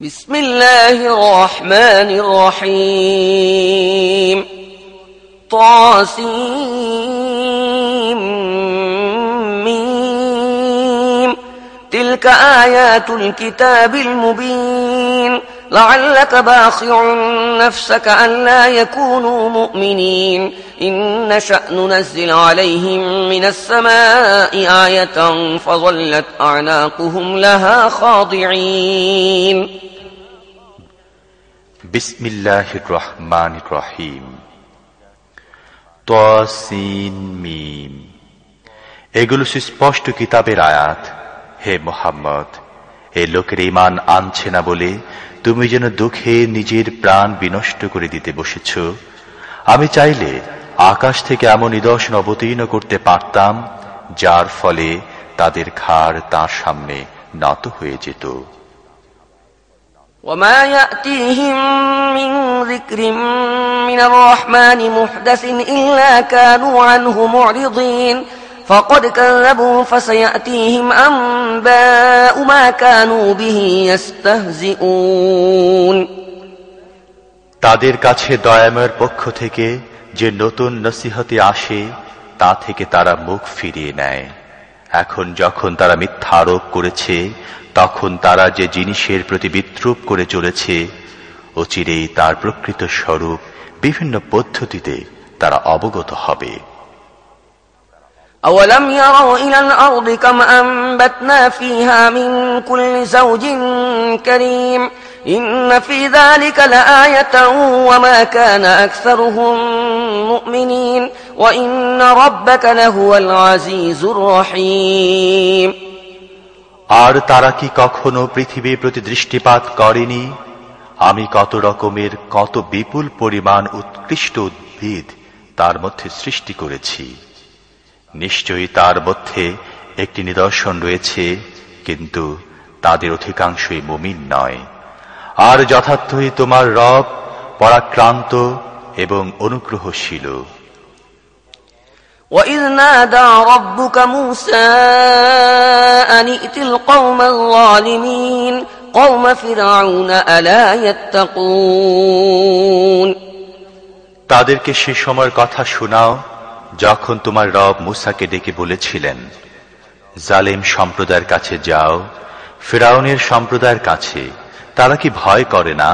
بسم الله الرحمن الرحيم. طاسيم تلك آيات الكتاب المبين. لعلك باخع نفسك أن لا يكونوا مؤمنين إن نشأ ننزل عليهم من السماء آية فظلت أعناقهم لها خاضعين বিসমিল্লাহ রহমান রহিম তসিন মিম এগুলো সুস্পষ্ট কিতাবের আয়াত হে মোহাম্মদ এ লোকের ইমান আনছে না বলে তুমি যেন দুঃখে নিজের প্রাণ বিনষ্ট করে দিতে বসেছ আমি চাইলে আকাশ থেকে এমন নিদর্শন অবতীর্ণ করতে পারতাম যার ফলে তাদের ঘাড় তার সামনে নত হয়ে যেত وما يأتيهم من ذكر من الرحمن محدث إلا كانوا عنه معرضين فقد كذبوا فسيأتيهم أنباء ما كانوا به يستهزئون তাদের কাছে দয়াময়ের পক্ষ থেকে যে নতুন নসিহতে আসে তা থেকে তারা মুখ ফিরিয়ে নেয় এখন যখন তারা মিথ্যা আরোপ করেছে তখন তারা যে জিনিসের প্রতি বিদ্রুপ করে চলেছে অচিরেই তার প্রকৃত স্বরূপ বিভিন্ন পদ্ধতিতে তারা অবগত হবে أولم يروا إلى الأرض كم أنبتنا فيها من كل زوج كريم إن في ذلك لآية وما كان أكثرهم مؤمنين وإن ربك لهو العزيز الرحيم আর তারা কি কখনো পৃথিবীর প্রতি দৃষ্টিপাত করেনি আমি কত রকমের কত বিপুল পরিমাণ উৎকৃষ্ট উদ্ভিদ তার মধ্যে সৃষ্টি করেছি নিশ্চয়ই তার মধ্যে একটি নিদর্শন রয়েছে কিন্তু তাদের অধিকাংশই মুমিন নয় আর যথার্থই তোমার রব পরাক্রান্ত এবং অনুগ্রহশীল وإذ نادى ربك موسى أن ائت القوم الظالمين قوم فرعون ألا يتقون তাদেরকে সে সময়ের কথা শোনাও যখন তোমার রব মুসাকে ডেকে বলেছিলেন জালেম সম্প্রদায়ের কাছে যাও ফেরাউনের সম্প্রদায়ের কাছে তারা কি ভয় করে না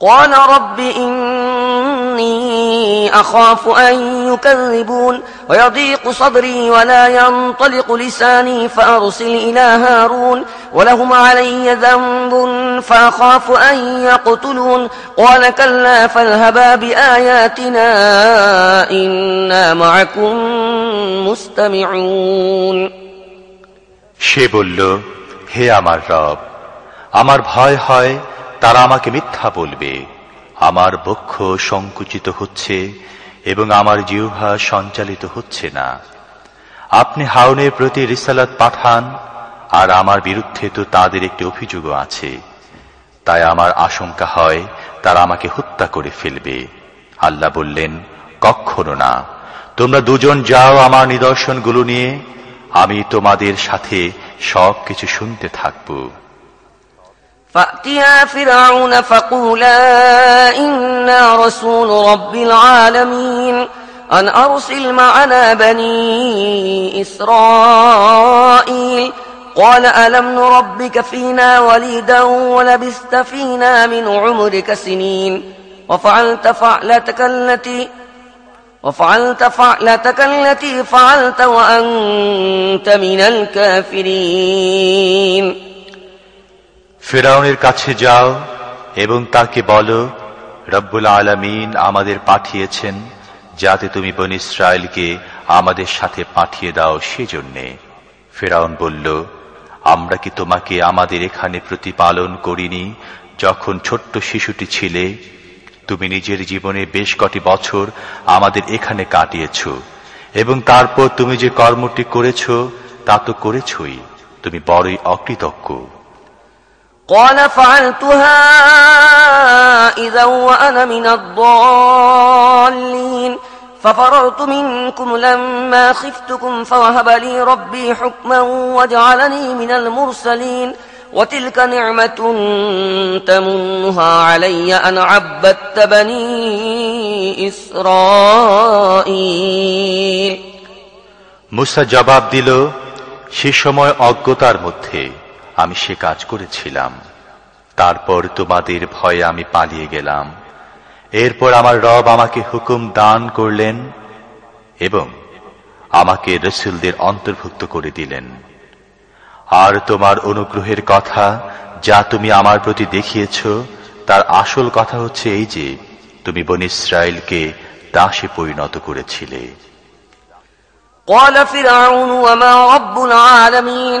قال رب إني أخاف أن يكذبون ويضيق صدري ولا ينطلق لساني فأرسل إلى هارون ولهم علي ذنب فأخاف أن يقتلون قال كلا فاذهبا بآياتنا إنا معكم مستمعون সে বলল হে আমার রব আমার ভয় হয় তারা আমাকে মিথ্যা বলবে আমার বক্ষ সংকুচিত হচ্ছে এবং আমার জিহ্বা সঞ্চালিত হচ্ছে না। আপনি হাউনের প্রতি রিসালাত পাঠান, আর আমার বিরুদ্ধে তো তাদের একটি অভিযোগও আছে। তাই আমার আশঙ্কা হয়, তারা আমাকে হত্যা করে ফেলবে। আল্লাহ বললেন কখনো না। তোমরা দুজন যাও আমার নিদর্শনগুলো নিয়ে, আমি তোমাদের সাথে সব কিছু শুনতে থাকব। فأتيا فرعون فقولا إنا رسول رب العالمين أن أرسل معنا بني إسرائيل قال ألم نربك فينا وليدا ولبست فينا من عمرك سنين وفعلت فعلتك التي وفعلت فعلتك التي فعلت وأنت من الكافرين ফেরাউনের কাছে যাও এবং তাকে বলো, রব্বুল আলমিন আমাদের পাঠিয়েছেন যাতে তুমি বন ইসরায়েলকে আমাদের সাথে পাঠিয়ে দাও সেজন্যে। ফেরাউন বলল, আমরা কি তোমাকে আমাদের এখানে প্রতিপালন করিনি? যখন ছোট্ট শিশুটি ছিলে, তুমি নিজের জীবনে বেশ কটি বছর আমাদের এখানে কাটিয়েছ এবং তারপর তুমি যে কর্মটি করেছ, তা তো করেছই। তুমি বড়ই অকৃতজ্ঞ। قال فعلتها إذا وأنا من الضالين ففررت منكم لما خفتكم فوهب لي ربي حكما وجعلني من المرسلين وتلك نعمة تمنها علي أن عبدت بني إسرائيل মুসা জবাব দিল সে সময় অজ্ঞতার মধ্যে আমি সে কাজ করেছিলাম তারপর তোমাদের ভয়ে আমি পালিয়ে গেলাম এরপর আমার রব আমাকে হুকুম দান করলেন এবং আমাকে রসুলদের অন্তর্ভুক্ত করে দিলেন আর তোমার অনুগ্রহের কথা যা তুমি আমার প্রতি দেখিয়েছ তার আসল কথা হচ্ছে এই যে তুমি বন ইসরায়েলকে দাসে পরিণত করেছিলে قال فرعون وما رب العالمين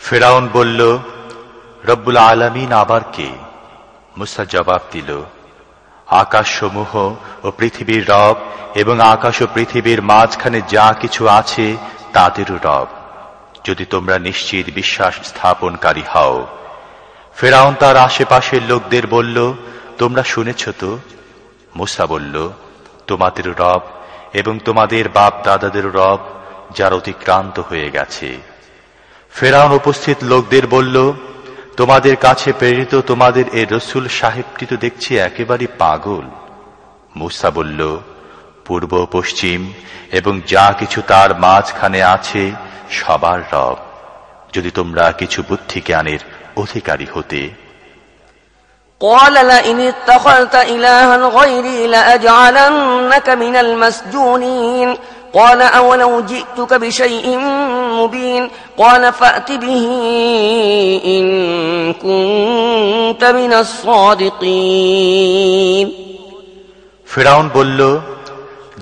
ফেরাউন বলল, রব্বুল আলমিন আবার কে? মুসা জবাব দিল, আকাশসমূহ ও পৃথিবীর রব এবং আকাশ ও পৃথিবীর মাঝখানে যা কিছু আছে, তাদেরও রব। যদি তোমরা নিশ্চিত বিশ্বাস স্থাপনকারী হও। ফেরাউন তার আশেপাশের লোকদের বলল, তোমরা শুনেছ তো? মুসা বলল, তোমাদের রব এবং তোমাদের বাপ দাদাদের রব, যার অতিক্রান্ত হয়ে গেছে। ফেরাউন উপস্থিত লোকদের বলল তোমাদের কাছে প্রেরিত তোমাদের এ রসুল সাহেবটি তো দেখছি একেবারে পাগল মুসা বলল পূর্ব পশ্চিম এবং যা কিছু তার মাঝখানে আছে সবার রব যদি তোমরা কিছু বুদ্ধি জ্ঞানের অধিকারী হতে قال لئن اتخذت إلها غيري لأجعلنك من المسجونين قال أولو جئتك بشيء مبين قال فأت به إن كنت من الصادقين ফেরাউন বলল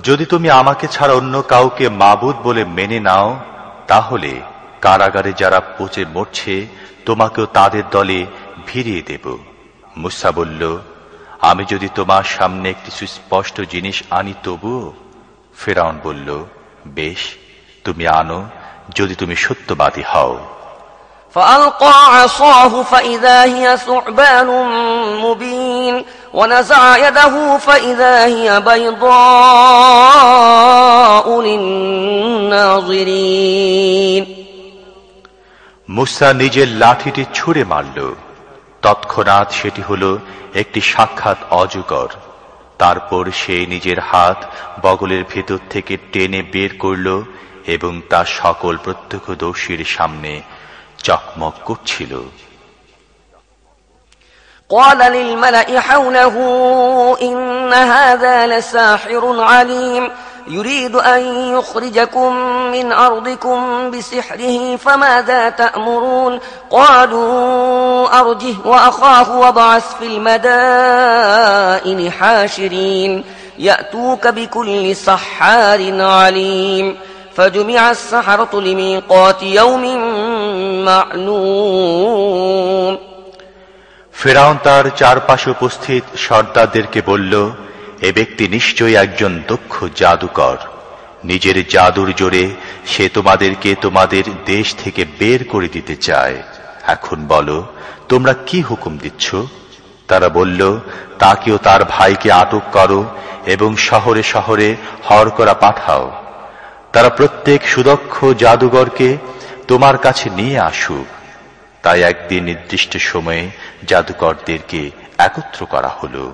যদি তুমি আমাকে ছাড়া অন্য কাউকে মাবুদ বলে মেনে নাও তাহলে কারাগারে যারা পচে মরছে তোমাকেও তাদের দলে ভিড়িয়ে দেব মুসা বলল আমি যদি তোমার সামনে একটি সুস্পষ্ট জিনিস আনি তবুও ফেরাউন বলল বেশ তুমি আনো যদি তুমি সত্যবাদী হও فألقى عصاه فإذا هي ثعبان مبين ونزع يده فإذا هي بيضاء للناظرين মুসা নিজের লাঠিটি ছুঁড়ে মারল তৎক্ষণাৎ সেটি হল একটি সাক্ষাৎ অজগর তারপর সে নিজের হাত বগলের ভেতর থেকে টেনে বের করল এবং তা সকল প্রত্যক্ষদর্শীর সামনে চকমক করছিল قال للملأ حوله إن هذا لساحر عليم يريد أن يخرجكم من أرضكم بسحره فماذا تأمرون قالوا أرجه وأخاه وابعث في المدائن حاشرين يأتوك بكل سحار عليم فجمع السحرة لميقات يوم معلوم ফেরাউন তার চারপাশে উপস্থিত সর্দারদেরকে বলল এ ব্যক্তি নিশ্চয়ই একজন দক্ষ জাদুকর। নিজের জাদুর জোরে সে তোমাদেরকে তোমাদের দেশ থেকে বের করে দিতে চায়। এখন বলো, তোমরা কি হুকুম দিচ্ছ? তারা বলল, তাকেও তার ভাইকে আটক করো এবং শহরে শহরে হর করা পাঠাও। তারা প্রত্যেক সুদক্ষ জাদুঘরকে তোমার কাছে নিয়ে আসুক। তাই একদিন নির্দিষ্ট সময়ে জাদুকরদেরকে একত্র করা হলো।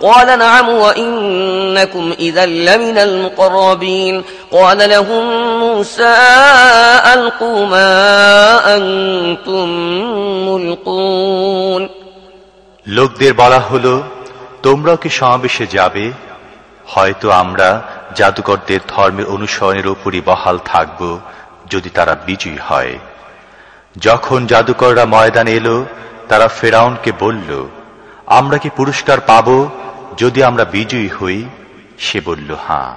قال نعم وإنكم إذا لمن المقربين قال لهم موسى ألقوا ما أنتم ملقون লোকদের বলা হলো তোমরাও কি সমাবেশে যাবে হয়তো আমরা জাদুকরদের ধর্মের অনুসরণের উপরই বহাল থাকব যদি তারা বিজয়ী হয় যখন জাদুকররা ময়দান এলো তারা ফেরাউনকে বলল আমরা কি পুরস্কার পাব যদি আমরা বিজয়ী হই সে বলল হাঁ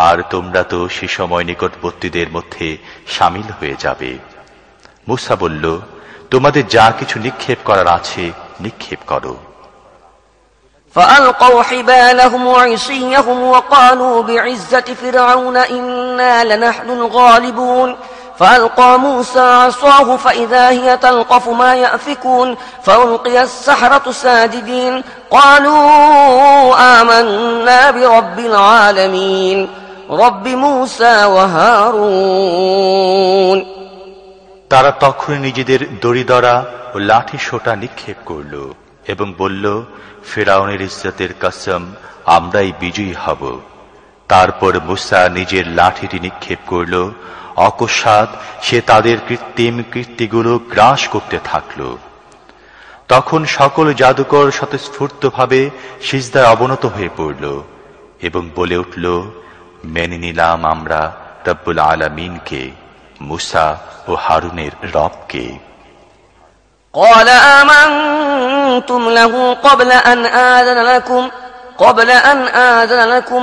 আর তোমরা তো সে সময় নিকটবর্তীদের মধ্যে সামিল হয়ে যাবে মুসা বলল তোমাদের যা কিছু নিক্ষেপ করার আছে নিক্ষেপ করো فألقوا حبالهم وعصيهم وقالوا بعزة فرعون إنا لنحن الغالبون فألقى موسى عصاه فإذا هي تلقف ما يأفكون فألقي السحرة ساجدين قالوا آمنا برب العالمين رب موسى وهارون তারা তখন নিজেদের দড়িদরা ও লাঠি সোটা নিক্ষেপ করল এবং বলল ফেরাউনের ইজ্জতের কসম আমরাই বিজয়ী হব তারপর মুসা নিজের লাঠিটি নিক্ষেপ করল অকস্মাৎ সে তাদের কৃত্রিম কীর্তিগুলো গ্রাস করতে থাকল তখন সকল জাদুকর স্বতঃস্ফূর্তভাবে সিজদায় অবনত হয়ে পড়ল এবং বলে উঠল মেনে নিলাম আমরা রব্বুল আলমিনকে মুসা ও হারুনের রবকে قال آمنتم له قبل أن آذن لكم قبل أن آذن لكم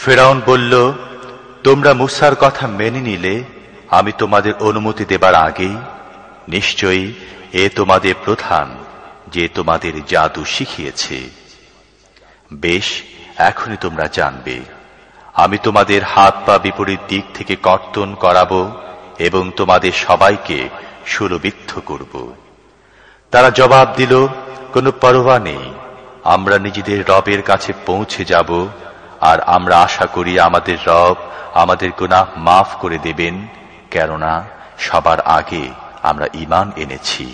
ফেরাউন বলল, তোমরা মুসার কথা মেনে নিলে আমি তোমাদের অনুমতি দেবার আগেই নিশ্চয়ই এ তোমাদের প্রধান যে তোমাদের জাদু শিখিয়েছে। বেশ, এখনই তোমরা জানবে। আমি তোমাদের হাত পা বিপরীত দিক থেকে কর্তন করাব এবং তোমাদের সবাইকে সুরবিদ্ধ করব। তারা জবাব দিল, কোনো পরোয়া নেই। আমরা নিজেদের রবের কাছে পৌঁছে যাব আর আমরা আশা করি আমাদের রব আমাদের গুনাহ মাফ করে দেবেন কেননা সবার আগে আমরা ইমান এনেছি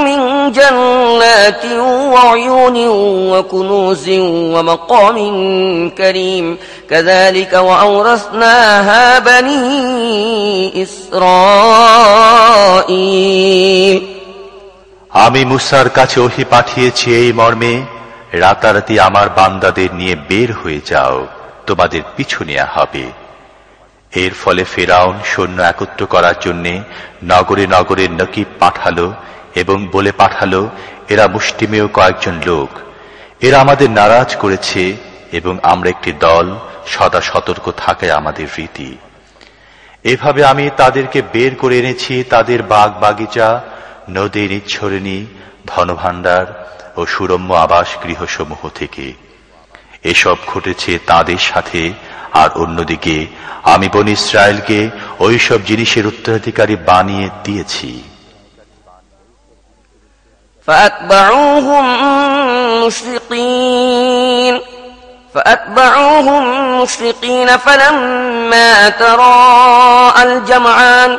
من جنات وعيون وكنوز ومقام كريم كذلك وأورثناها بني إسرائيل আমি মুসার কাছে ওহি পাঠিয়েছি এই মর্মে রাতারাতি আমার বান্দাদের নিয়ে বের হয়ে যাও, তোমাদের পিছু নেওয়া হবে। এর ফলে ফেরাউন সৈন্য একত্র করার জন্য নগরে নগরে নকিব পাঠালো এবং বলে পাঠালো, এরা মুষ্টিমেয় কয়েকজন লোক। এরা আমাদের নারাজ করেছে এবং আমরা একটি দল সদা সতর্ক থাকে আমাদের রীতি। এভাবে আমি তাদেরকে বের করে এনেছি, তাদের বাগ বাগিচা নদী নিচ্ছরিণী, ধনভাণ্ডার ও সুরম্য আবাস গৃহসমূহ থেকে এসব ঘটেছে তাদের সাথে আর অন্যদিকে আমি বন ইসরায়েলকে ওইসব জিনিসের উত্তরাধিকারী বানিয়ে দিয়েছি فأتبعوهم مشرقين فأتبعوهم مشرقين فلما تراءى الجمعان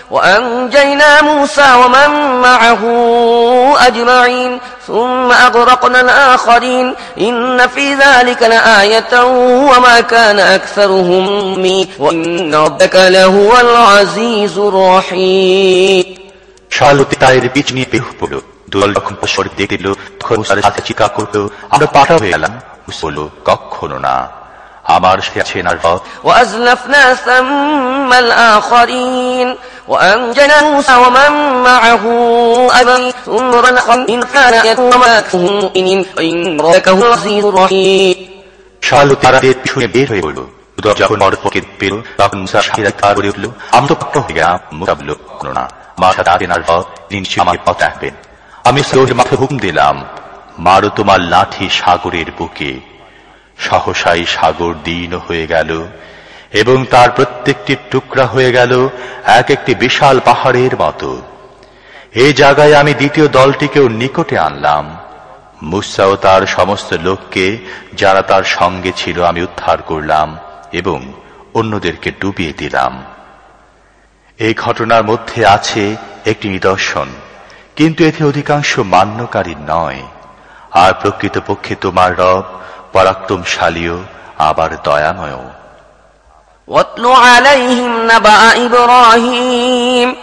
وأنجينا موسى ومن معه أجمعين ثم أغرقنا الآخرين إن في ذلك لآية وما كان أكثرهم مي وإن ربك لهو العزيز الرحيم শালতি তায়ের বীজ নিয়ে বেহ পড়ল দুদল যখন পশর দেখে দিল তখন মুসার সাথে চিকা করল আমরা পাঠা হয়ে গেলাম বলল কখনো না আমার সে আছেন আর রব وأزلفنا ثم الآخرين وأنجنا موسى ومن معه أجمعين ثم رلقا إن كان يتوما مؤمنين وإن ربك هو العزيز الرحيم শালু তারাদের পিছনে বের হয়ে পড়ল দুদল যখন মরপকে পেল তখন মুসা সাথীরা তার করে উঠল আমি তো পাঠা হয়ে গেলাম মুসা বলল কোনো না মাথা দাঁড়েন আর রব নিশ্চয় আমাকে পথ রাখবেন আমি সৌর মাথা হুকুম দিলাম মারো তোমার লাঠি সাগরের বুকে সহসাই সাগর দীন হয়ে গেল এবং তার প্রত্যেকটি টুকরা হয়ে গেল এক একটি বিশাল পাহাড়ের মতো। এই জায়গায় আমি দ্বিতীয় দলটিকেও নিকটে আনলাম। মুসা ও তার সমস্ত লোককে যারা তার সঙ্গে ছিল আমি উদ্ধার করলাম এবং অন্যদেরকে ডুবিয়ে দিলাম। এই ঘটনার মধ্যে আছে একটি নিদর্শন, কিন্তু এতে অধিকাংশ মান্যকারী নয়। আর প্রকৃতপক্ষে তোমার রব পরাক্রমশালীও, আবার দয়াময় واتل عليهم نبأ إبراهيم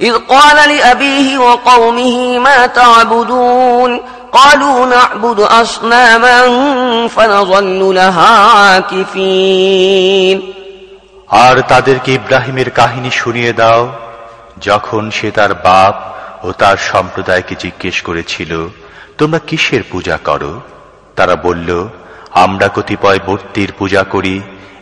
إذ قال لأبيه وقومه ما تعبدون قالوا نعبد أصناما فنظل لها عاكفين আর তাদেরকে ইব্রাহিমের কাহিনী শুনিয়ে দাও যখন সে তার বাপ ও তার সম্প্রদায়কে জিজ্ঞেস করেছিল তোমরা কিসের পূজা করো তারা বলল আমরা কতিপয় মূর্তির পূজা করি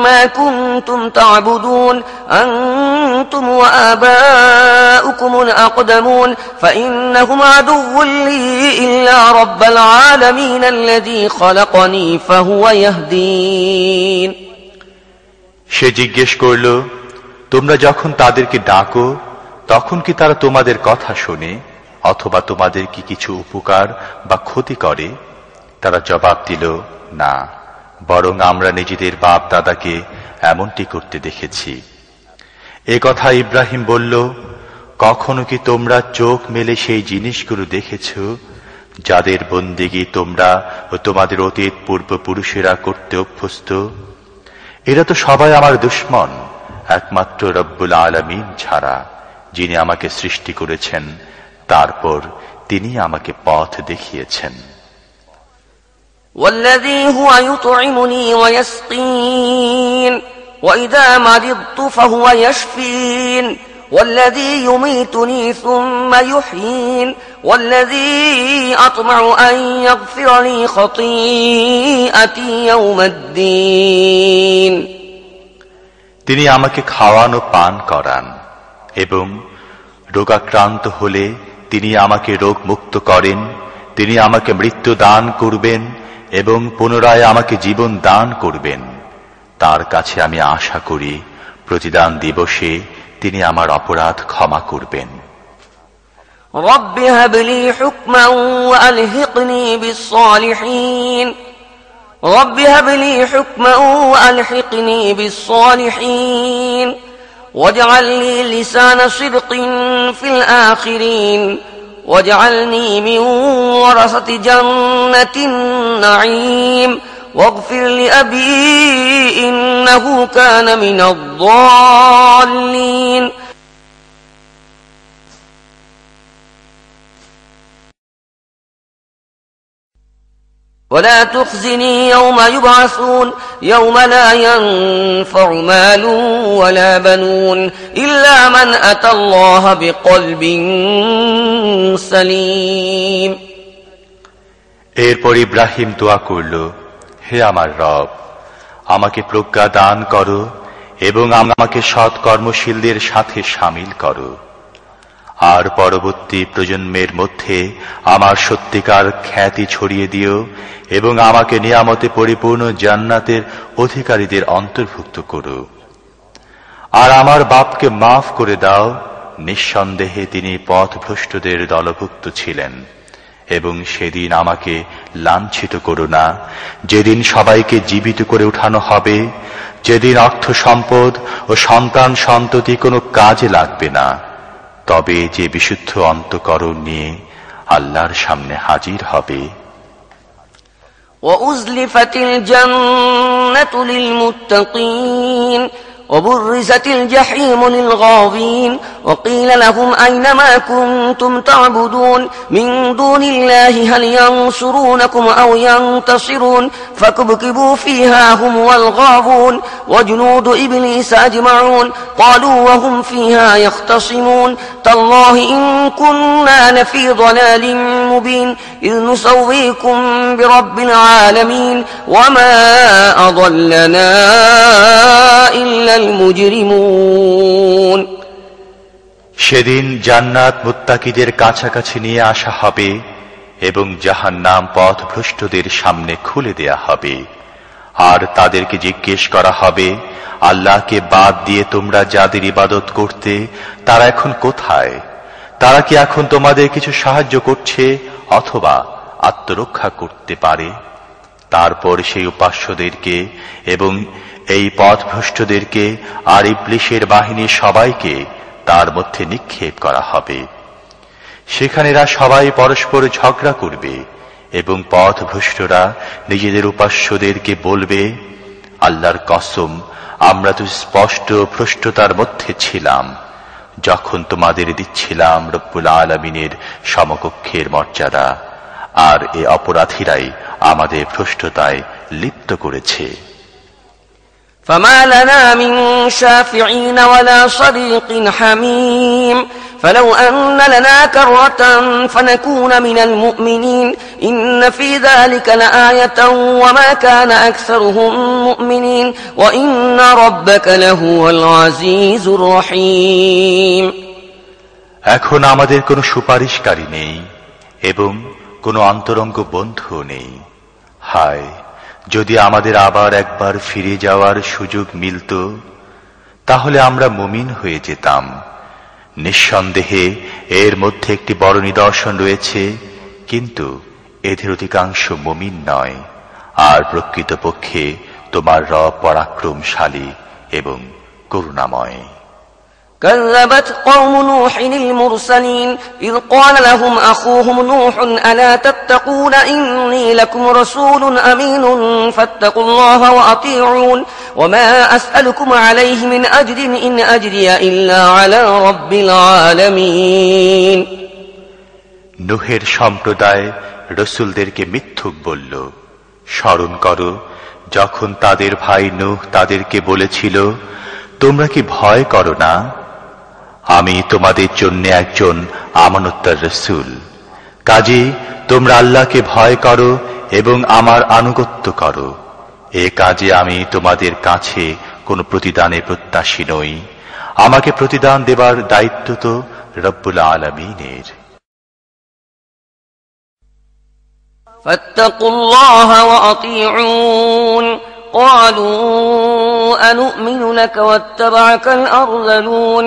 ما كنتم تعبدون أنتم وآباؤكم الأقدمون فإنهم عدو لي إلا رب العالمين الذي خلقني فهو يهدين সে জিজ্ঞেস করল তোমরা যখন তাদেরকে ডাকো তখন কি তারা তোমাদের কথা শোনে অথবা তোমাদের কি কিছু উপকার বা ক্ষতি করে তারা জবাব দিল না বরং আমরা নিজেদের বাপ দাদাকে এমনটি করতে দেখেছি। এ কথা ইব্রাহিম বলল, কখনো কি তোমরা চোখ মেলে সেই জিনিসগুলো দেখেছ, যাদের বন্দিগি তোমরা ও তোমাদের অতীত পূর্বপুরুষেরা করতে অভ্যস্ত? এরা তো সবাই আমার দুশ্মন, একমাত্র রব্বুল আলমিন ছাড়া, যিনি আমাকে সৃষ্টি করেছেন, তারপর তিনি আমাকে পথ দেখিয়েছেন। والذي هو يطعمني ويسقين وإذا مرضت فهو يشفين والذي يميتني ثم يحيين والذي أطمع أن يغفر لي خطيئتي يوم الدين তিনি আমাকে খাওয়ানো পান করান এবং রোগাক্রান্ত হলে তিনি আমাকে রোগ মুক্ত করেন তিনি আমাকে মৃত্যু দান করবেন এবং পুনরায় আমাকে জীবন দান করবেন তার কাছে আমি আশা করি প্রতিদান দিবসে তিনি আমার অপরাধ ক্ষমা করবেন رب هب لي حكما وألحقني بالصالحين رب هب لي حكما وألحقني بالصالحين واجعل لي لسان صدق في الآخرين واجعلني من ورثة جنة النعيم. واغفر لأبي إنه كان من الضالين. ولا تخزني يوم يبعثون يوم لا ينفع مال ولا بنون إلا من أتى الله بقلب سليم এরপর ইব্রাহিম দোয়া করল হে আমার রব আমাকে প্রজ্ঞা দান করো এবং আমাকে সৎ কর্মশীলদের সাথে সামিল করো আর পরবর্তী প্রজন্মের মধ্যে আমার সত্যিকার খ্যাতি ছড়িয়ে দিও এবং আমাকে নিয়ামতে পরিপূর্ণ জান্নাতের অধিকারীদের অন্তর্ভুক্ত করো। আর আমার বাপকে মাফ করে দাও, নিঃসন্দেহে তিনি পথভ্রষ্টদের দলভুক্ত ছিলেন এবং সেদিন আমাকে লাঞ্ছিত করো না। যেদিন সবাইকে জীবিত করে উঠানো হবে, যেদিন অর্থ সম্পদ ও সন্তান সন্ততি কোনো কাজে লাগবে না। তবে যে বিশুদ্ধ অন্তকরণ নিয়ে আল্লাহর সামনে হাজির হবে وأزلفت الجنة للمتقين وبرزت الجحيم للغاضين وقيل لهم أين ما كنتم تعبدون من دون الله هل ينصرونكم أو ينتصرون فكبكبوا فيها هم والغاضون وجنود إبليس أجمعون قالوا وهم فيها يختصمون تالله إن كنا لفي ضلال مبين إذ نسويكم برب العالمين وما أضلنا إلا المجرمون সেদিন জান্নাত মুত্তাকিদের কাছাকাছি নিয়ে আসা হবে এবং জাহান নাম পথ ভ্রষ্টদের সামনে খুলে দেয়া হবে আর তাদেরকে জিজ্ঞেস করা হবে আল্লাহকে বাদ দিয়ে তোমরা যাদের ইবাদত করতে তারা এখন কোথায় তারা কি এখন তোমাদের কিছু সাহায্য করছে অথবা আত্মরক্ষা করতে পারে তারপর সেই উপাস্যদেরকে এবং এই পথভ্রষ্টদেরকে আর ইবলিশের বাহিনীর সবাইকে তার মধ্যে নিক্ষেপ করা হবে। সেখানেরা সবাই পরস্পর ঝগড়া করবে এবং পথভ্রষ্টরা নিজেদের উপাস্যদেরকে বলবে, আল্লাহর কসম, আমরা তো স্পষ্ট ভ্রষ্টতার মধ্যে ছিলাম। যখন তোমাদের দিচ্ছিলাম রব্বুল আলমিনের সমকক্ষের মর্যাদা, আর এ অপরাধীরাই আমাদের ভ্রষ্টতায় লিপ্ত করেছে। فما لنا من شافعين ولا صديق حميم فلو أن لنا كرة فنكون من المؤمنين إن في ذلك لآية وما كان أكثرهم مؤمنين وإن ربك لهو العزيز الرحيم এখন আমাদের কোনো সুপারিশকারী নেই এবং কোনো অন্তরঙ্গ বন্ধু নেই হায় যদি আমাদের আবার একবার ফিরে যাওয়ার সুযোগ মিলত, তাহলে আমরা মুমিন হয়ে যেতাম। নিঃসন্দেহে এর মধ্যে একটি বড় নিদর্শন রয়েছে, কিন্তু এদের অধিকাংশ মুমিন নয়, আর প্রকৃতপক্ষে তোমার রব পরাক্রমশালী এবং করুণাময়। كذبت قوم نوح المرسلين إذ قال لهم أخوهم نوح ألا تتقون إني لكم رسول أمين فاتقوا الله وأطيعون وما أسألكم عليه من أجر إن أجري إلا على رب العالمين নুহের সম্প্রদায় রসুলদেরকে মিথ্যুক বলল স্মরণ করো যখন তাদের ভাই নুহ তাদেরকে বলেছিল তোমরা কি ভয় করো না আমি তোমাদের জন্য একজন আমানত্তার রসুল কাজে তোমরা আল্লাহকে ভয় করো এবং আমার আনুগত্য করো এ কাজে আমি তোমাদের কাছে কোনো প্রতিদানে প্রত্যাশী নই আমাকে প্রতিদান দেবার দায়িত্ব তো রব্বুল আলমিনের فاتقوا الله وأطيعون قالوا أنؤمن لك واتبعك الأرذلون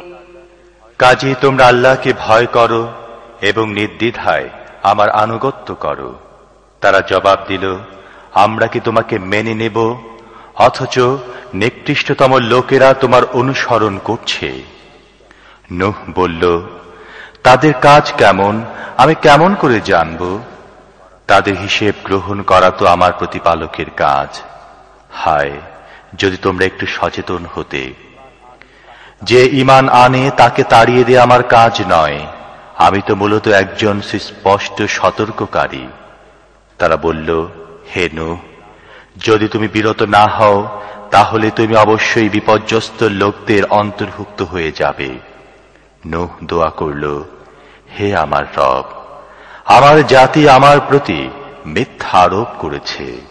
কাজে, তোমরা আল্লাহকে ভয় করো এবং নির্দ্বিধায় আমার আনুগত্য করো। তারা জবাব দিল, আমরা কি তোমাকে মেনে নেব? অথচ নিকৃষ্টতম লোকেরা তোমার অনুসরণ করছে। নুহ বলল, তাদের কাজ কেমন? আমি কেমন করে জানব? তাদের হিসেব গ্রহণ করা তো আমার প্রতিপালকের কাজ। হায়, যদি তোমরা একটু সচেতন হতে। যে ইমান আনে, তাকে তাড়িয়ে দিয়ে আমার কাজ নয়। আমি তো মূলত একজন সুস্পষ্ট সতর্ককারী। তারা বলল, হে নু যদি তুমি বিরত না হও, তাহলে তুমি অবশ্যই বিপর্যস্ত লোকদের অন্তর্ভুক্ত হয়ে যাবে। নুহ দোয়া করল, হে আমার রব, আমার জাতি আমার প্রতি মিথ্যা আরোপ করেছে।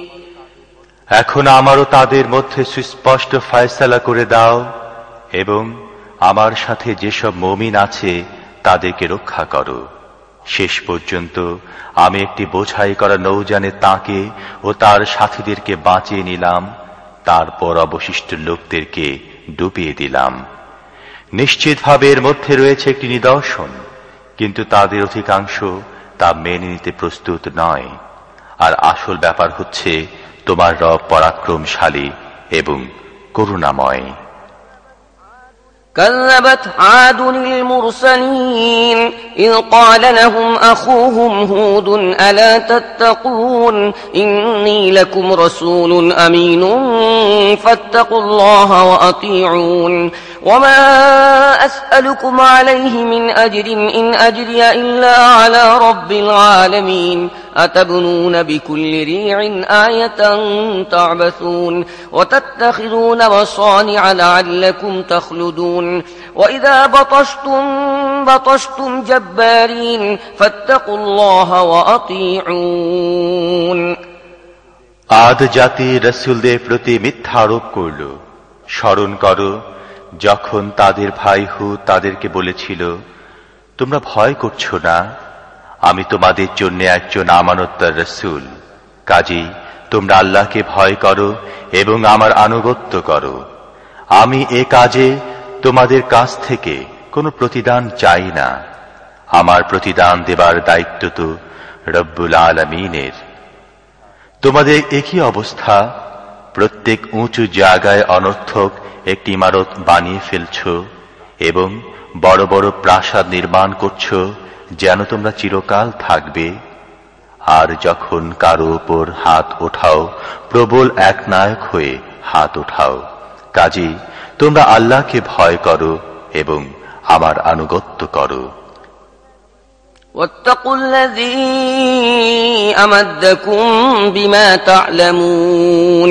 এখন আমারও তাদের মধ্যে সুস্পষ্ট ফয়সালা করে দাও এবং আমার সাথে যেসব মমিন আছে তাদেরকে রক্ষা করো। শেষ পর্যন্ত আমি একটি বোঝাই করা নৌজানে তাকে ও তার সাথীদেরকে বাঁচিয়ে নিলাম, তারপর অবশিষ্ট লোকদেরকে ডুবিয়ে দিলাম। নিশ্চিতভাবে এর মধ্যে রয়েছে একটি নিদর্শন, কিন্তু তাদের অধিকাংশ তা মেনে নিতে প্রস্তুত নয়। আর আসল ব্যাপার হচ্ছে তোমার রব পরাক্রমশালী এবং করুণাময় كذبت عاد المرسلين إذ قال لهم أخوهم هود ألا تتقون إني لكم رسول أمين فاتقوا الله وأطيعون وما أسألكم عليه من أجر إن أجري إلا على رب العالمين أتبنون بكل ريع آية تعبثون وتتخذون مصانع لعلكم تخلدون وإذا بطشتم بطشتم جبارين فاتقوا الله وأطيعون আদ জাতি রসুলদের প্রতি মিথ্যা আরোপ করল স্মরণ করো যখন তাদের ভাই হু তাদেরকে বলেছিল, তোমরা ভয় করছ না, আমি তোমাদের জন্য একজন আমানত্তার রসুল। কাজী তোমরা আল্লাহকে ভয় করো এবং আমার আনুগত্য করো। আমি এ কাজে তোমাদের কাছ থেকে কোনো প্রতিদান চাই না। আমার প্রতিদান দেবার দায়িত্ব তো রব্বুল আলমিনের। তোমাদের একই অবস্থা, প্রত্যেক উঁচু জায়গায় অনর্থক একটি ইমারত বানিয়ে ফেলছ এবং বড় বড় প্রাসাদ নির্মাণ করছ যেন তোমরা চিরকাল থাকবে আর যখন কারো ওপর হাত ওঠাও প্রবল এক নায়ক হয়ে হাত ওঠাও কাজী তোমরা আল্লাহকে ভয় করো এবং আমার আনুগত্য করো واتقوا الذي أمدكم بما تعلمون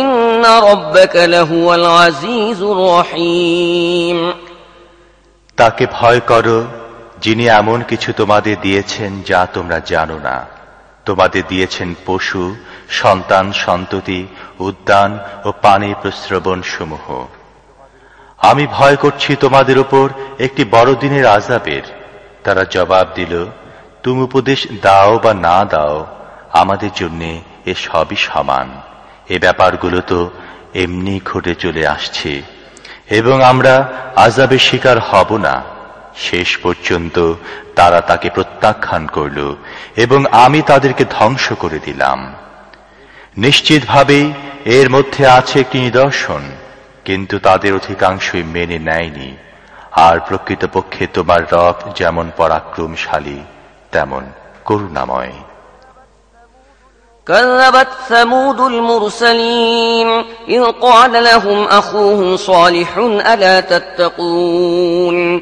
إن ربك لهو العزيز الرحيم তাকে ভয় করো যিনি এমন কিছু তোমাদের দিয়েছেন যা তোমরা জানো না তোমাদের দিয়েছেন পশু সন্তান সন্ততি উদ্যান ও পানি প্রস্রবণ সমূহ আমি ভয় করছি তোমাদের উপর একটি বড়দিনের আজাবের তারা জবাব দিল তুমি উপদেশ দাও বা না দাও আমাদের জন্য এ সবই সমান এ ব্যাপারগুলো তো এমনি ঘটে চলে আসছে। এবং আমরা আজাবের শিকার হব না। শেষ পর্যন্ত তারা তাকে প্রত্যাখ্যান করল এবং আমি তাদেরকে ধ্বংস করে দিলাম। নিশ্চিতভাবেই এর মধ্যে আছে একটি নিদর্শন, কিন্তু তাদের অধিকাংশই মেনে নেয়নি। আর প্রকৃতপক্ষে তোমার রব যেমন পরাক্রমশালী, তেমন করুণাময়। كذبت ثمود المرسلين إذ قال لهم أخوهم صالح ألا تتقون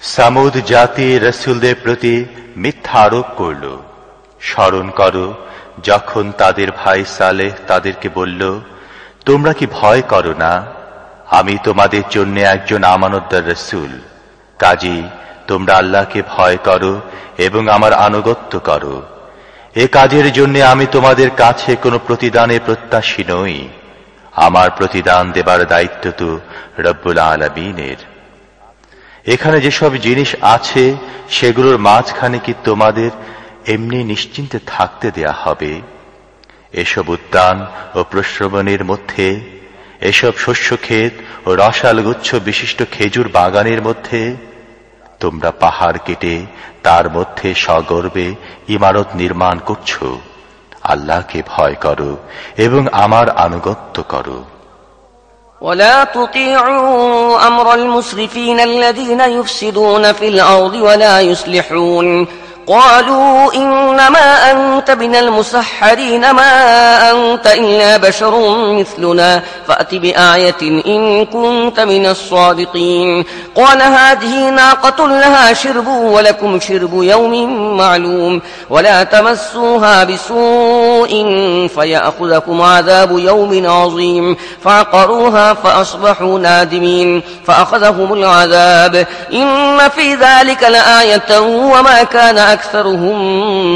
সামুদ জাতি রসুলদের প্রতি মিথ্যা আরোপ করল। স্মরণ করো, যখন তাদের ভাই সালেহ তাদেরকে বলল, তোমরা কি ভয় করো না? আমি তোমাদের জন্য একজন আমানতদার রসুল। কাজী, তোমরা আল্লাহকে ভয় করো এবং আমার আনুগত্য করো। এ কাজের জন্য আমি তোমাদের কাছে কোনো প্রতিদানে প্রত্যাশী নই। আমার প্রতিদান দেবার দায়িত্ব তো রব্বুল আলমিনের। এখানে যেসব জিনিস আছে, সেগুলোর মাঝখানে কি তোমাদের এমনি নিশ্চিন্তে থাকতে দেয়া হবে? এসব উদ্যান ও প্রশ্রবণের মধ্যে, এসব শস্য ক্ষেত ও রসাল গুচ্ছ বিশিষ্ট খেজুর বাগানের মধ্যে, তোমরা পাহাড় কেটে তার মধ্যে সগর্বে ইমারত নির্মাণ করছ। আল্লাহকে ভয় করো এবং আমার আনুগত্য করো। ولا تطيعوا أمر المسرفين الذين يفسدون في الأرض ولا يصلحون قالوا إنما أنت من المسحرين ما أنت إلا بشر مثلنا فأت بآية إن كنت من الصادقين قال هذه ناقة لها شرب ولكم شرب يوم معلوم ولا تمسوها بسوء فيأخذكم عذاب يوم عظيم فعقروها فأصبحوا نادمين فأخذهم العذاب إن في ذلك لآية وما كان أكثرهم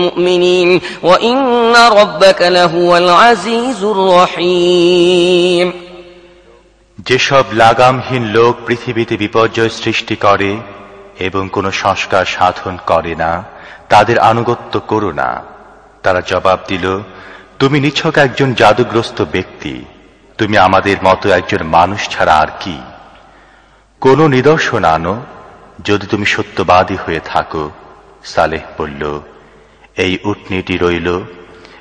مؤمنين وإن ربك لهو العزيز الرحيم যেসব লাগামহীন লোক পৃথিবীতে বিপর্যয় সৃষ্টি করে এবং কোনো সংস্কার সাধন করে না তাদের আনুগত্য করো না তারা জবাব দিল তুমি নিছক একজন জাদুগ্রস্ত ব্যক্তি তুমি আমাদের মতো একজন মানুষ ছাড়া আর কি কোন নিদর্শন আনো যদি তুমি সত্যবাদী হয়ে থাকো সালেহ বলল, এই উটনিটি রইল।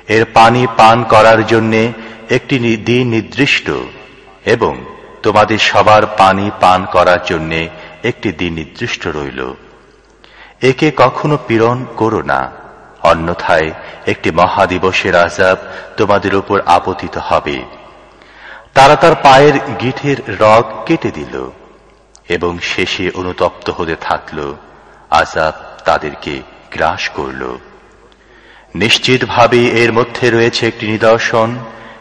এর পানি পান করার জন্যে একটি দিন নির্দিষ্ট এবং তোমাদের সবার পানি পান করার জন্যে একটি দিন নির্দিষ্ট রইল। একে কখনো পীড়ন করো না। অন্যথায় একটি মহাদিবসের আজাব তোমাদের উপর আপতিত হবে। তারা তার পায়ের গিঠের রগ কেটে দিল এবং শেষে অনুতপ্ত হতে থাকল। আজাব তাদেরকে গ্রাস করল। নিশ্চিতভাবে এর মধ্যে রয়েছে একটি নিদর্শন,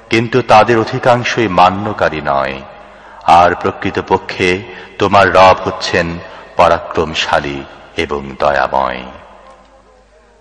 কিন্তু তাদের অধিকাংশই মান্যকারী নয়। আর প্রকৃতপক্ষে তোমার রব হচ্ছেন পরাক্রমশালী এবং দয়াময়।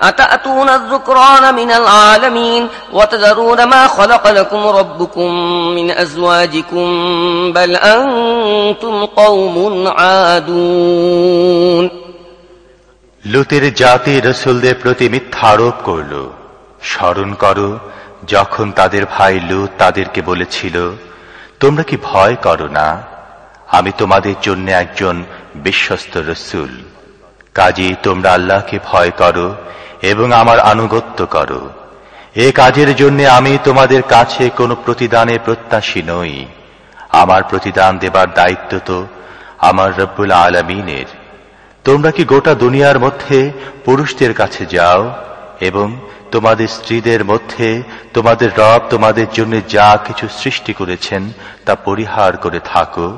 أتأتون الذكران من العالمين وتذرون ما خلق لكم ربكم من أزواجكم بل أنتم قوم عادون লুতের জাতি রসুলদের প্রতি মিথ্যা আরোপ করল স্মরণ করো যখন তাদের ভাই লুত তাদেরকে বলেছিল তোমরা কি ভয় করো না আমি তোমাদের জন্য একজন বিশ্বস্ত রসুল কাজী তোমরা আল্লাহকে ভয় করো এবং আমার আনুগত্য করো। এ কাজের জন্য আমি তোমাদের কাছে কোনো প্রতিদানে প্রত্যাশী নই। আমার প্রতিদান দেবার দায়িত্ব তো আমার রব্বুল আলমিনের। তোমরা কি গোটা দুনিয়ার মধ্যে পুরুষদের কাছে যাও এবং তোমাদের স্ত্রীদের মধ্যে তোমাদের রব তোমাদের জন্য যা কিছু সৃষ্টি করেছেন তা পরিহার করে থাকো,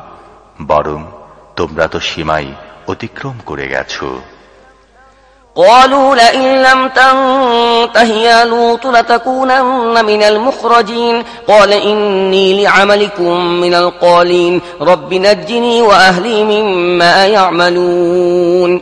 বরং তোমরা তো সীমাই অতিক্রম করে গেছো। قالوا لئن لم تنته يا لوط لتكونن من المخرجين. قال إني لعملكم من القالين. رب نجني وأهلي مما يعملون.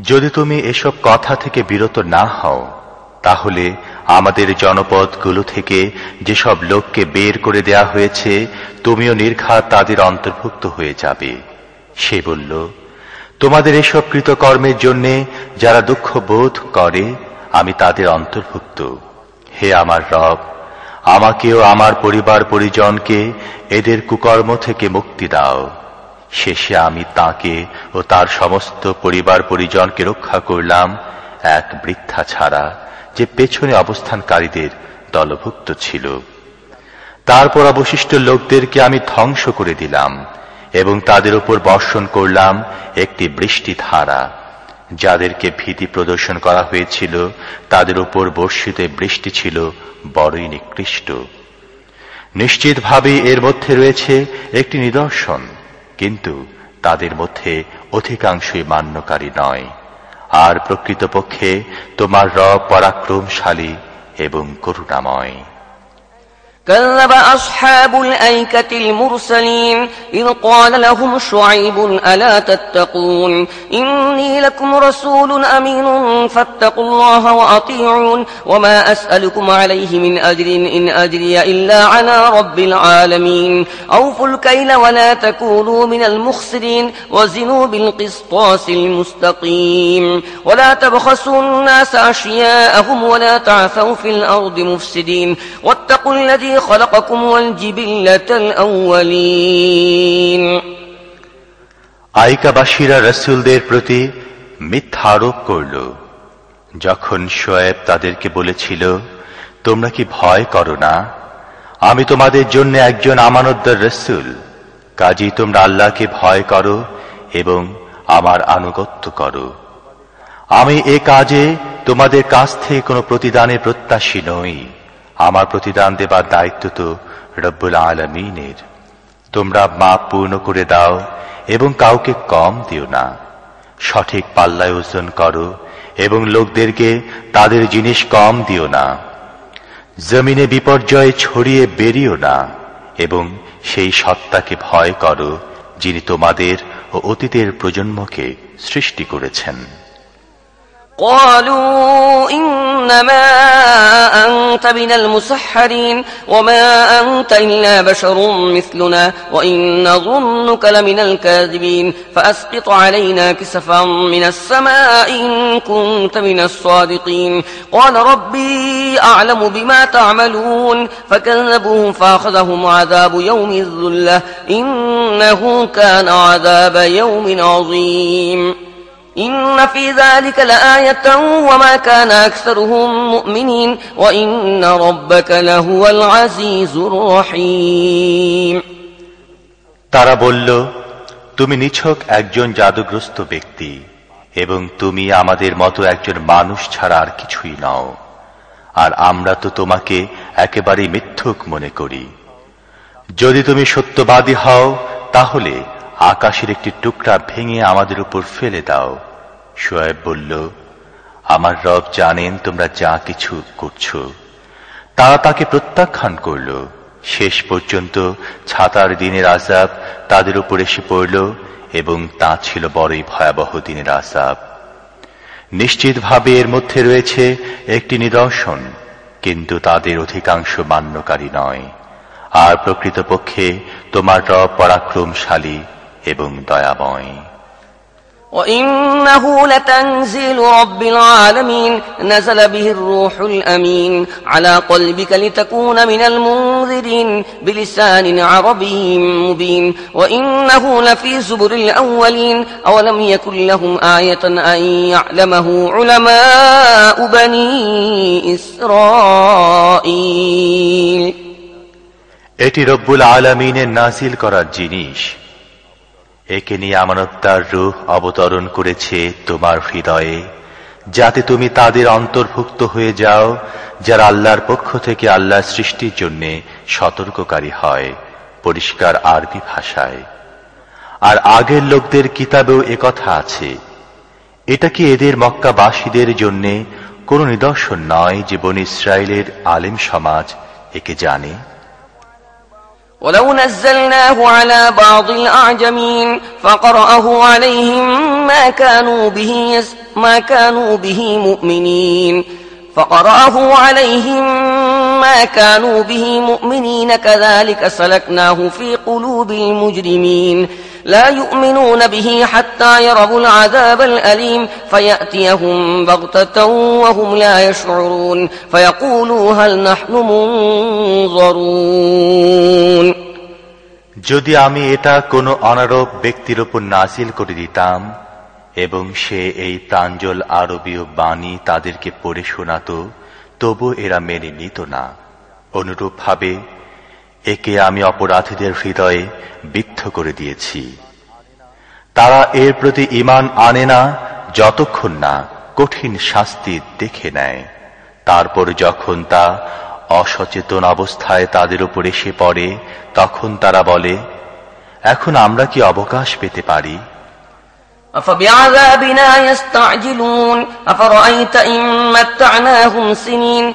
যদি তুমি এসব কথা থেকে বিরত না হও, তাহলে আমাদের জনপদগুলো থেকে যেসব লোককে বের করে দেয়া হয়েছে, তুমিও নির্ঘাত তাদের অন্তর্ভুক্ত হয়ে যাবে। সে বলল, তোমাদের এসব কৃতকর্মের জন্যে যারা দুঃখ বোধ করে, আমি তাদের অন্তর্ভুক্ত। হে আমার রব, আমাকেও আমার পরিবার পরিজনকে এদের কুকর্ম থেকে মুক্তি দাও। শেষে আমি তাকে ও তার সমস্ত পরিবার পরিজনকে রক্ষা করলাম, এক বৃদ্ধা ছাড়া, যে পেছনে অবস্থানকারীদের দলভুক্ত ছিল। তারপর অবশিষ্ট লোকদেরকে আমি ধ্বংস করে দিলাম এবং তাদের উপর বর্ষণ করলাম একটি বৃষ্টি ধারা। যাদেরকে ভীতি প্রদর্শন করা হয়েছিল, তাদের উপর বর্ষিত বৃষ্টি ছিল বড়ই নিকৃষ্ট। নিশ্চিতভাবে এর মধ্যে রয়েছে একটি নিদর্শন। কিন্তু তাদের মধ্যে অধিকাংশই মান্যকারী নয়। আর প্রকৃতপক্ষে তোমার রব পরাক্রমশালী এবং করুণাময়। كذب أصحاب الأيكة المرسلين إذ قال لهم شعيب ألا تتقون؟ إني لكم رسول أمين فاتقوا الله وأطيعون وما أسألكم عليه من أجر إن أجري إلا على رب العالمين. أوفوا الكيل ولا تكونوا من المخسرين وزنوا بالقسطاس المستقيم. ولا تبخسوا الناس أشياءهم ولا تعثوا في الأرض مفسدين. واتقوا الذي خلقكم والجبلة الأولين আইকাবাসীরা রসুলদের প্রতি মিথ্যা আরোপ করল যখন শোয়েব তাদেরকে বলেছিল তোমরা কি ভয় করো না আমি তোমাদের জন্য একজন আমানতদার রসুল কাজী তোমরা আল্লাহকে ভয় করো এবং আমার আনুগত্য করো আমি এ কাজে তোমাদের কাছ থেকে কোনো প্রতিদানের প্রত্যাশী নই আমার প্রতিদান দেবার দায়িত্ব তো রব্বুল আলমিনের। তোমরা মাপ পূর্ণ করে দাও এবং কাউকে কম দিও না। সঠিক পাল্লায় ওজন করো এবং লোকদেরকে তাদের জিনিস কম দিও না। জমিনে বিপর্যয় ছড়িয়ে বেরিও না এবং সেই সত্তাকে ভয় করো যিনি তোমাদের ও অতীতের প্রজন্মকে সৃষ্টি করেছেন। قالوا إنما أنت من المسحرين وما أنت إلا بشر مثلنا وإن ظنك لمن الكاذبين فأسقط علينا كسفا من السماء إن كنت من الصادقين قال ربي أعلم بما تعملون فكذبوهم فأخذهم عذاب يوم الذلة إنه كان عذاب يوم عظيم إن في ذلك لآية وما كان أكثرهم مؤمنين وإن ربك لهو العزيز الرحيم তারা বলল তুমি নিছক একজন জাদুগ্রস্ত ব্যক্তি এবং তুমি আমাদের মতো একজন মানুষ ছাড়া আর কিছুই নও আর আমরা তো তোমাকে একেবারে মিথ্যুক মনে করি যদি তুমি সত্যবাদী হও তাহলে আকাশের একটি টুকরা ভেঙে আমাদের উপর ফেলে দাও। সোয়েব বলল, আমার রব জানেন তোমরা যা কিছু করছ। তারা তাকে প্রত্যাখ্যান করল। শেষ পর্যন্ত ছাতার দিনের আজাব তাদের উপর এসে পড়ল এবং তা ছিল বড়ই ভয়াবহ দিনের আজাব নিশ্চিতভাবে এর মধ্যে রয়েছে একটি নিদর্শন, কিন্তু তাদের অধিকাংশ মান্যকারী নয়। আর প্রকৃতপক্ষে তোমার রব পরাক্রমশালী এবং দয়াময় وإنه لتنزيل رب العالمين نزل به الروح الأمين على قلبك لتكون من المنذرين بلسان عربي مبين وإنه لفي زبر الأولين أولم يكن لهم آية أن يعلمه علماء بني إسرائيل এটি রব্বুল আলমিনের নাজিল করার জিনিস একে নিয়ে আমানত্তার রূহ অবতরণ করেছে তোমার হৃদয়ে। যাতে তুমি তাদের অন্তর্ভুক্ত হয়ে যাও, যারা আল্লাহর পক্ষ থেকে আল্লাহ সৃষ্টির জন্যে সতর্ককারী হয়, পরিষ্কার আরবি ভাষায়। আর আগের লোকদের কিতাবেও একথা আছে। এটা কি এদের মক্কাবাসীদের জন্যে কোন নিদর্শন নয় যে বন ইসরায়েলের আলিম সমাজ একে জানে? ولو نزلناه على بعض الأعجمين فقرأه عليهم ما كانوا به, ما كانوا به مؤمنين. فقرأه عليهم ما كانوا به مؤمنين كذلك سلكناه في قلوب المجرمين لا يؤمنون به حتى يروا العذاب الأليم فيأتيهم بغتة وهم لا يشعرون فيقولوا هل نحن منظرون যদি আমি এটা কোনো অনারব ব্যক্তির উপর নাসিল করে দিতাম এবং সে এই প্রাঞ্জল আরবীয় বাণী তাদেরকে পড়ে শোনাত তবু এরা মেনে নিত না। অনুরূপভাবে, একে আমি অপরাধীদের হৃদয়ে বিদ্ধ করে দিয়েছি। তারা এর প্রতি ইমান আনে না, যতক্ষণ না কঠিন শাস্তি দেখে নেয়। তারপর যখন তা অসচেতন অবস্থায় তাদের উপর এসে পড়ে, তখন তারা বলে, এখন আমরা কি অবকাশ পেতে পারি? أفبعذابنا يستعجلون؟ أفرأيت إن متعناهم سنين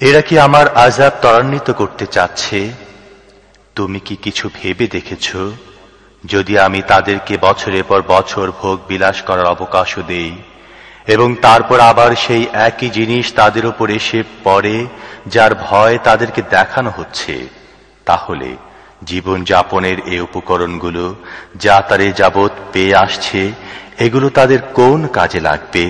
এরা কি আমার আজাব ত্বরান্বিত করতে চাচ্ছে? তুমি কি কিছু ভেবে দেখেছ? যদি আমি তাদেরকে বছরের পর বছর ভোগ বিলাস করার অবকাশও দেই, এবং তারপর আবার সেই একই জিনিস তাদের উপর এসে পড়ে, যার ভয় তাদেরকে দেখানো হচ্ছে, তাহলে জীবন যাপনের এই উপকরণগুলো যা তারে যাবৎ পেয়ে আসছে, এগুলো তাদের কোন কাজে লাগবে?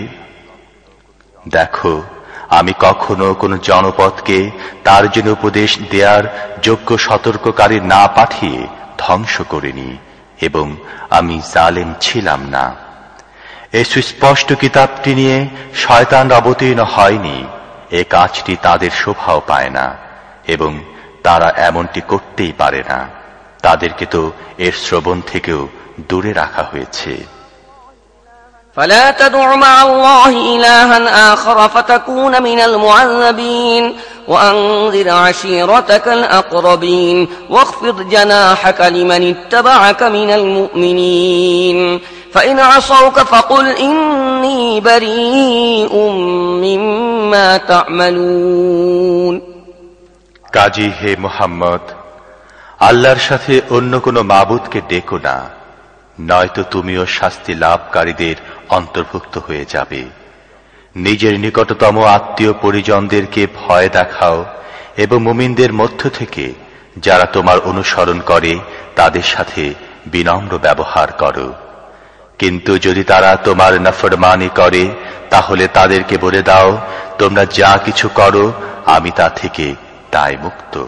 দেখো আমি কখনো কোন জনপদকে তার জন্য উপদেশ দেয়ার যোগ্য সতর্ককারী না পাঠিয়ে ধ্বংস করিনি, এবং আমি জালেম ছিলাম না। এই সুস্পষ্ট কিতাবটি নিয়ে শয়তান অবতীর্ণ হয়নি, এ কাজটি তাদের শোভাও পায় না, এবং তারা এমনটি করতেই পারে না। তাদেরকে তো এর শ্রবণ থেকেও দূরে রাখা হয়েছে। فلا تدع مع الله إلها آخر فتكون من المعذبين وأنذر عشيرتك الأقربين واخفض جناحك لمن اتبعك من المؤمنين فإن عصوك فقل إني بريء مما تعملون কাজী হে মোহাম্মদ আল্লাহর সাথে অন্য কোনো মাবুদকে ডেকো না নয়তো তুমিও শাস্তি লাভকারীদের অন্তর্ভুক্ত হয়ে যাবে। নিজের নিকটতম আত্মীয় পরিজনদেরকে ভয় দেখাও এবং মুমিনদের মধ্য থেকে যারা তোমার অনুসরণ করে, তাদের সাথে বিনম্র ব্যবহার করো। কিন্তু যদি তারা তোমার নফরমানি করে, তাহলে তাদেরকে বলে দাও, তোমরা যা কিছু করো, আমি তা থেকে দায় মুক্ত।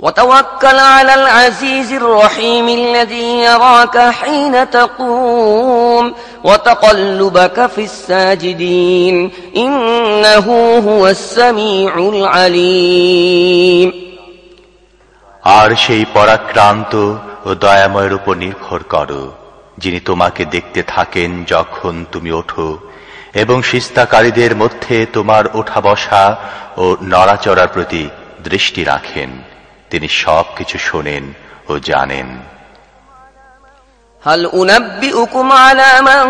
وتوكل على العزيز الرحيم الذي يراك حين تقوم وتقلبك في الساجدين إنه هو السميع العليم আর সেই পরাক্রান্ত ও দয়াময়ের উপর নির্ভর করো যিনি তোমাকে দেখতে থাকেন যখন তুমি ওঠো এবং সিস্তাকারীদের মধ্যে তোমার ওঠা বসা ও নড়াচড়ার প্রতি দৃষ্টি রাখেন তিনি সব কিছু শোনেন ও জানেন هل أنبئكم على من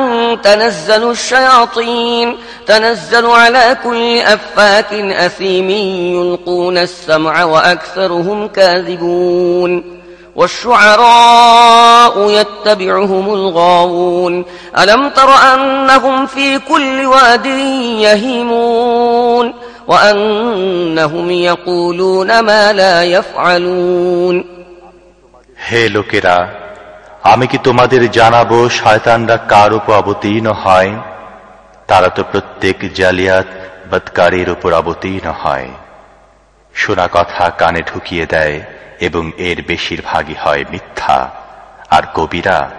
تنزل الشياطين تنزل على كل أفاك أثيم يلقون السمع وأكثرهم كاذبون والشعراء يتبعهم الغاوون ألم تر أنهم في كل واد يهيمون হে লোকেরা, আমি কি তোমাদের জানাব শয়তানরা কার উপর অবতীর্ণ হয়? তারা তো প্রত্যেক জালিয়াত বৎকারের উপর অবতীর্ণ হয়। শোনা কথা কানে ঢুকিয়ে দেয় এবং এর বেশিরভাগই হয় মিথ্যা। আর কবিরা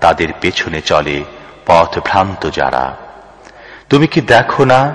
তাদের পেছনে চলে পথভ্রান্ত যারা। তুমি কি দেখো না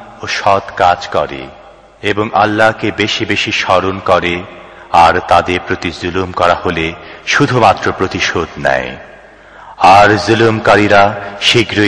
ও সৎ কাজ করে এবং আল্লাহকে বেশি বেশি স্মরণ করে, আর তাদের প্রতি জুলুম করা হলে শুধুমাত্র প্রতিশোধ নেয়। আর জুলুমকারীরা শীঘ্রই